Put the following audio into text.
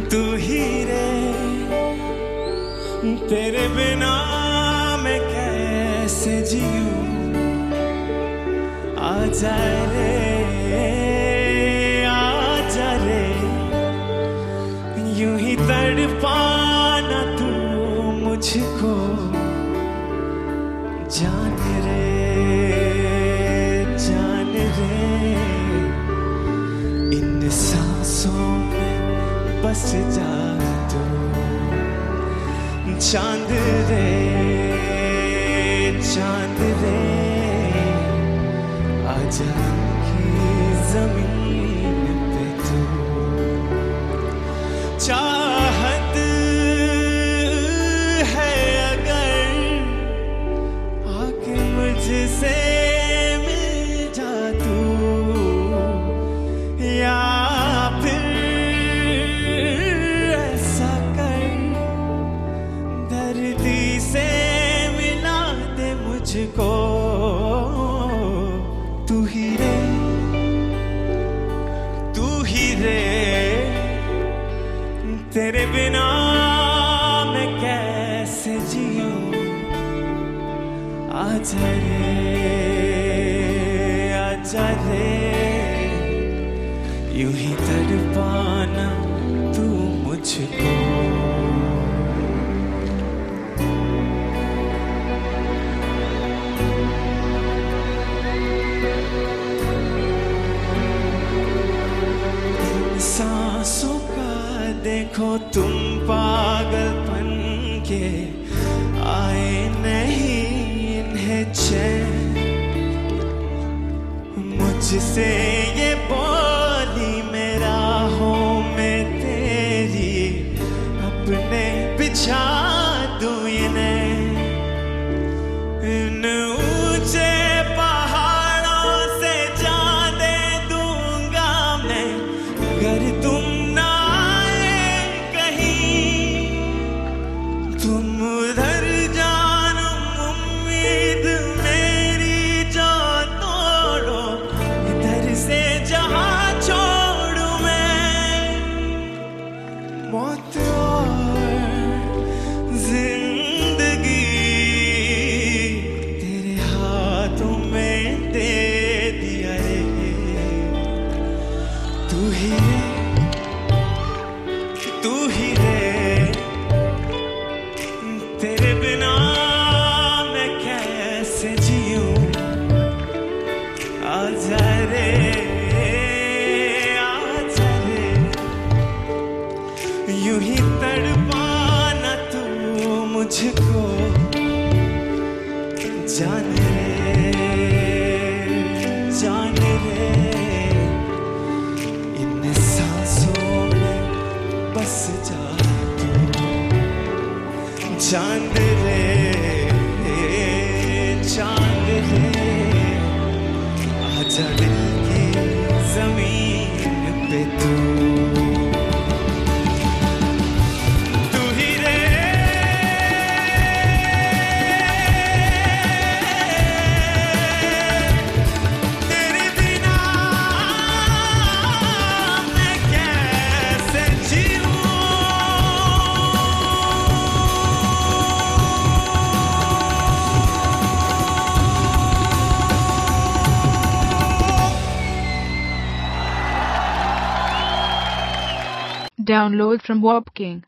तू ही रे। तेरे बिना मैं कैसे जीऊं? आजा रे आजा रे। यूँ ही तड़पाना तू मुझको। जान चाँद रे चाँद रे आजा की ज़मीन पे तू। चाहत मुझको, तू ही रे, तू ही रे, तेरे बिना मैं कैसे जीऊं आजा रे आजा रे यूँ ही तड़पाना तू मुझको। देखो तुम पागलपन के। आए नहीं इन्हें चैन। मुझसे तू ही है तू ही रे तेरे चाँद Download from WAPKing.